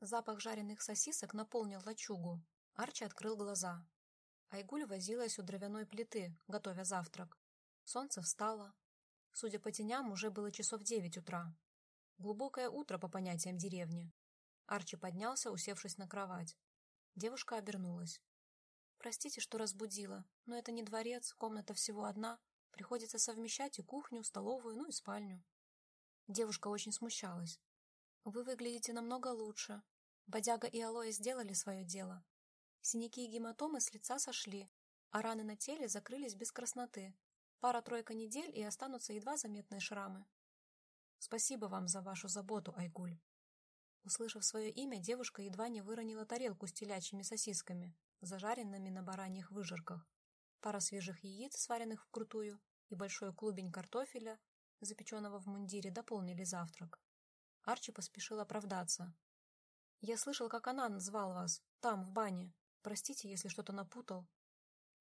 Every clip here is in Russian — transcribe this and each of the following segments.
Запах жареных сосисок наполнил лачугу. Арчи открыл глаза. Айгуль возилась у дровяной плиты, готовя завтрак. Солнце встало. Судя по теням, уже было часов девять утра. Глубокое утро по понятиям деревни. Арчи поднялся, усевшись на кровать. Девушка обернулась. «Простите, что разбудила, но это не дворец, комната всего одна. Приходится совмещать и кухню, столовую, ну и спальню». Девушка очень смущалась. «Вы выглядите намного лучше. Бодяга и Алоэ сделали свое дело. Синяки и гематомы с лица сошли, а раны на теле закрылись без красноты. Пара-тройка недель, и останутся едва заметные шрамы. Спасибо вам за вашу заботу, Айгуль. Услышав свое имя, девушка едва не выронила тарелку с телячьими сосисками, зажаренными на бараньих выжарках. Пара свежих яиц, сваренных вкрутую, и большой клубень картофеля, запеченного в мундире, дополнили завтрак. Арчи поспешил оправдаться. «Я слышал, как Анан звал вас, там, в бане. Простите, если что-то напутал».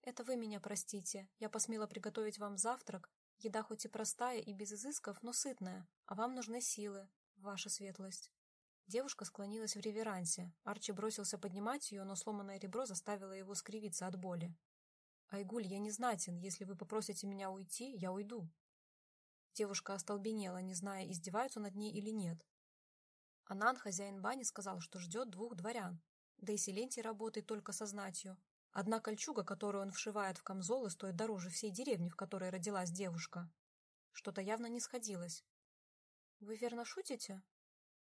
«Это вы меня простите. Я посмела приготовить вам завтрак. Еда хоть и простая и без изысков, но сытная, а вам нужны силы, ваша светлость». Девушка склонилась в реверансе. Арчи бросился поднимать ее, но сломанное ребро заставило его скривиться от боли. «Айгуль, я не знатен. Если вы попросите меня уйти, я уйду». Девушка остолбенела, не зная, издеваются над ней или нет. Анан, хозяин бани, сказал, что ждет двух дворян. Да и Силентий работает только со знатью. Одна кольчуга, которую он вшивает в камзолы, стоит дороже всей деревни, в которой родилась девушка. Что-то явно не сходилось. «Вы верно шутите?»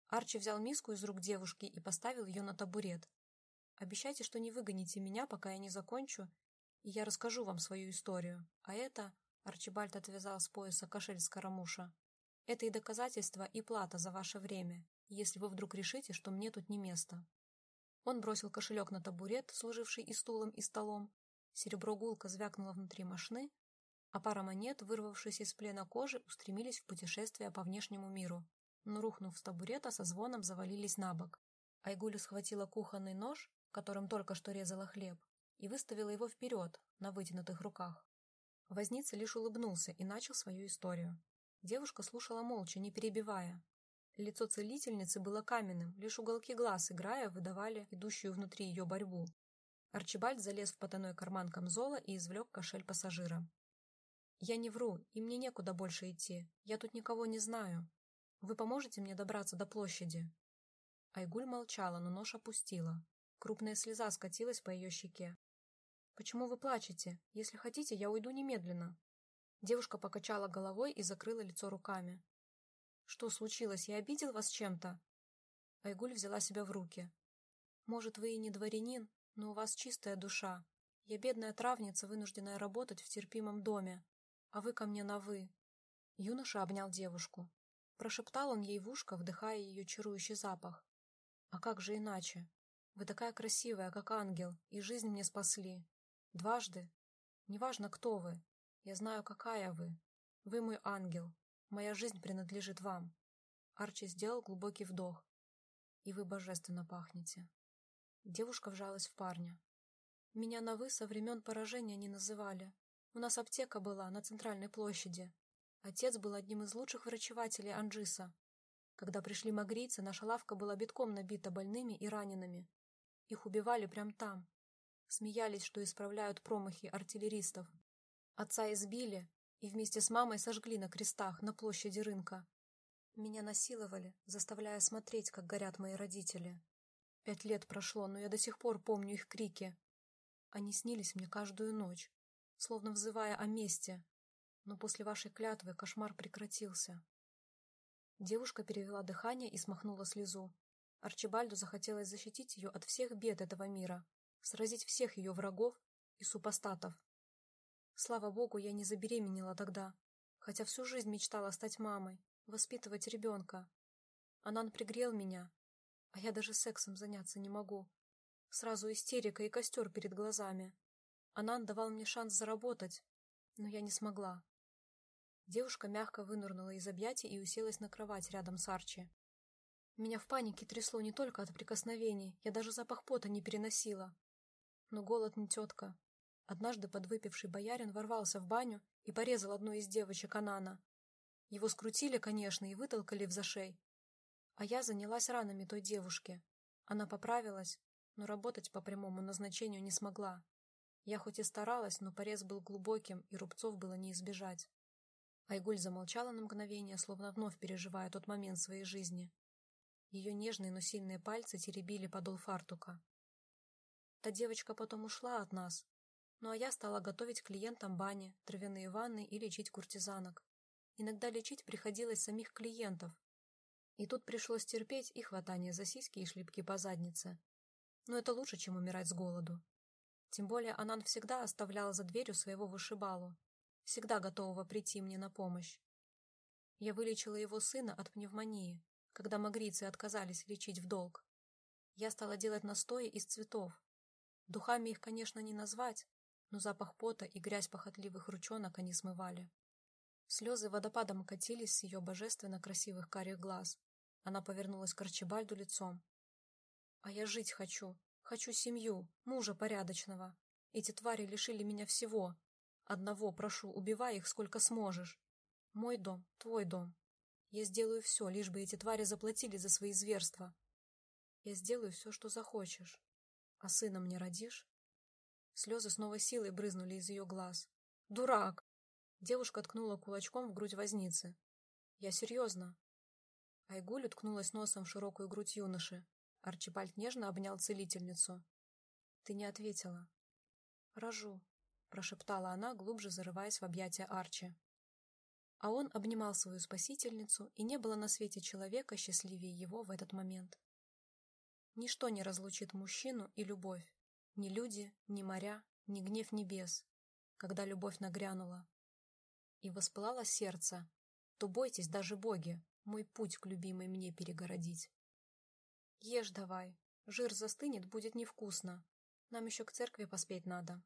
Арчи взял миску из рук девушки и поставил ее на табурет. «Обещайте, что не выгоните меня, пока я не закончу, и я расскажу вам свою историю. А это...» Арчибальд отвязал с пояса кошель с карамуша. «Это и доказательство, и плата за ваше время, если вы вдруг решите, что мне тут не место». Он бросил кошелек на табурет, служивший и стулом, и столом. Серебро гулко звякнуло внутри мошны, а пара монет, вырвавшись из плена кожи, устремились в путешествие по внешнему миру но, рухнув с табурета, со звоном завалились на бок. Айгуля схватила кухонный нож, которым только что резала хлеб, и выставила его вперед, на вытянутых руках. Возница лишь улыбнулся и начал свою историю. Девушка слушала молча, не перебивая. Лицо целительницы было каменным, лишь уголки глаз, играя, выдавали идущую внутри ее борьбу. Арчибальд залез в потайной карман камзола и извлек кошель пассажира. «Я не вру, и мне некуда больше идти. Я тут никого не знаю. Вы поможете мне добраться до площади?» Айгуль молчала, но нож опустила. Крупная слеза скатилась по ее щеке. «Почему вы плачете? Если хотите, я уйду немедленно». Девушка покачала головой и закрыла лицо руками. «Что случилось? Я обидел вас чем-то?» Айгуль взяла себя в руки. «Может, вы и не дворянин, но у вас чистая душа. Я бедная травница, вынужденная работать в терпимом доме. А вы ко мне на «вы». Юноша обнял девушку. Прошептал он ей в ушко, вдыхая ее чарующий запах. «А как же иначе? Вы такая красивая, как ангел, и жизнь мне спасли. Дважды. Неважно, кто вы. Я знаю, какая вы. Вы мой ангел. Моя жизнь принадлежит вам». Арчи сделал глубокий вдох. «И вы божественно пахнете». Девушка вжалась в парня. «Меня на «вы» со времен поражения не называли. У нас аптека была на центральной площади. Отец был одним из лучших врачевателей Анджиса. Когда пришли магрийцы, наша лавка была битком набита больными и ранеными. Их убивали прямо там. Смеялись, что исправляют промахи артиллеристов. Отца избили и вместе с мамой сожгли на крестах на площади рынка. Меня насиловали, заставляя смотреть, как горят мои родители. Пять лет прошло, но я до сих пор помню их крики. Они снились мне каждую ночь, словно взывая о мести, но после вашей клятвы кошмар прекратился. Девушка перевела дыхание и смахнула слезу. Арчибальду захотелось защитить ее от всех бед этого мира, сразить всех ее врагов и супостатов. Слава богу, я не забеременела тогда, хотя всю жизнь мечтала стать мамой, воспитывать ребенка. Анан пригрел меня, а я даже сексом заняться не могу. Сразу истерика и костер перед глазами. Анан давал мне шанс заработать, но я не смогла. Девушка мягко вынырнула из объятий и уселась на кровать рядом с Арчи. Меня в панике трясло не только от прикосновений, я даже запах пота не переносила. Но голод не тетка. Однажды подвыпивший боярин ворвался в баню и порезал одну из девочек Анана. Его скрутили, конечно, и вытолкали в зашей. А я занялась ранами той девушки. Она поправилась, но работать по прямому назначению не смогла. Я хоть и старалась, но порез был глубоким, и рубцов было не избежать. Айгуль замолчала на мгновение, словно вновь переживая тот момент своей жизни. Ее нежные, но сильные пальцы теребили подол фартука. Та девочка потом ушла от нас, ну а я стала готовить клиентам бани, травяные ванны и лечить куртизанок. Иногда лечить приходилось самих клиентов. И тут пришлось терпеть и хватание за сиськи и шлепки по заднице. Но это лучше, чем умирать с голоду. Тем более Анан всегда оставлял за дверью своего вышибалу, всегда готового прийти мне на помощь. Я вылечила его сына от пневмонии, когда магрицы отказались лечить в долг. Я стала делать настои из цветов. Духами их, конечно, не назвать, но запах пота и грязь похотливых ручонок они смывали. Слезы водопадом катились с ее божественно красивых карих глаз. Она повернулась к Арчибальду лицом. «А я жить хочу. Хочу семью, мужа порядочного. Эти твари лишили меня всего. Одного прошу, убивай их сколько сможешь. Мой дом, твой дом. Я сделаю все, лишь бы эти твари заплатили за свои зверства. Я сделаю все, что захочешь. А сына мне родишь?» Слезы снова силой брызнули из ее глаз. «Дурак!» Девушка ткнула кулачком в грудь возницы. «Я серьезно». Айгуль уткнулась носом в широкую грудь юноши. Арчибальд нежно обнял целительницу. «Ты не ответила». «Рожу», — прошептала она, глубже зарываясь в объятия Арчи. А он обнимал свою спасительницу, и не было на свете человека счастливее его в этот момент. Ничто не разлучит мужчину и любовь. Ни люди, ни моря, ни гнев небес, когда любовь нагрянула. И воспылало сердце, то бойтесь даже боги, мой путь к любимой мне перегородить. Ешь давай, жир застынет, будет невкусно. Нам еще к церкви поспеть надо.